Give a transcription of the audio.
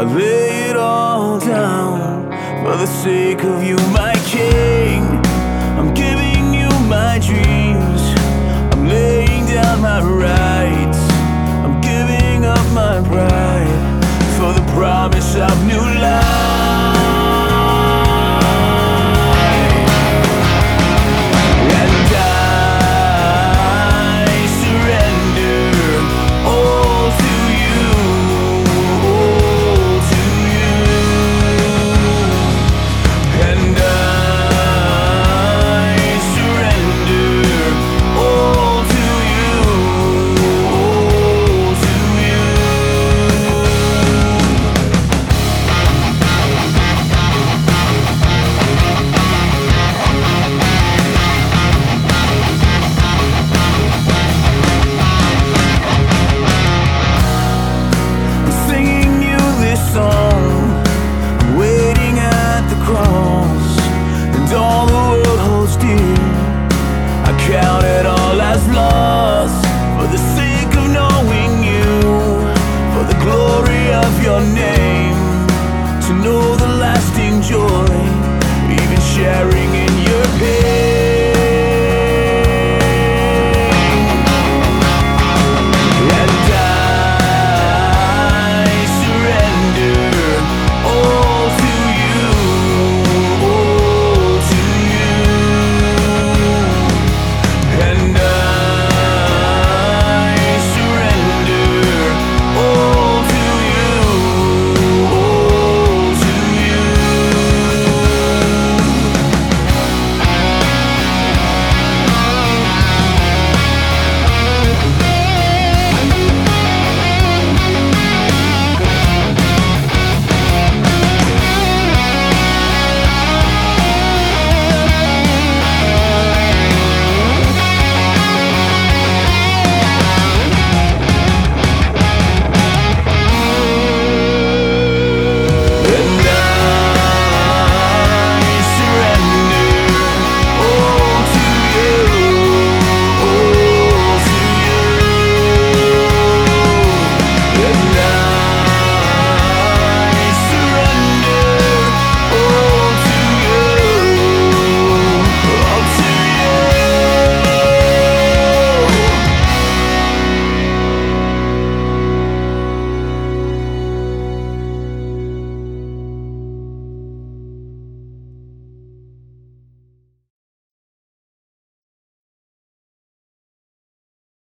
I lay it all down for the sake of you, my king. I'm giving you my dream.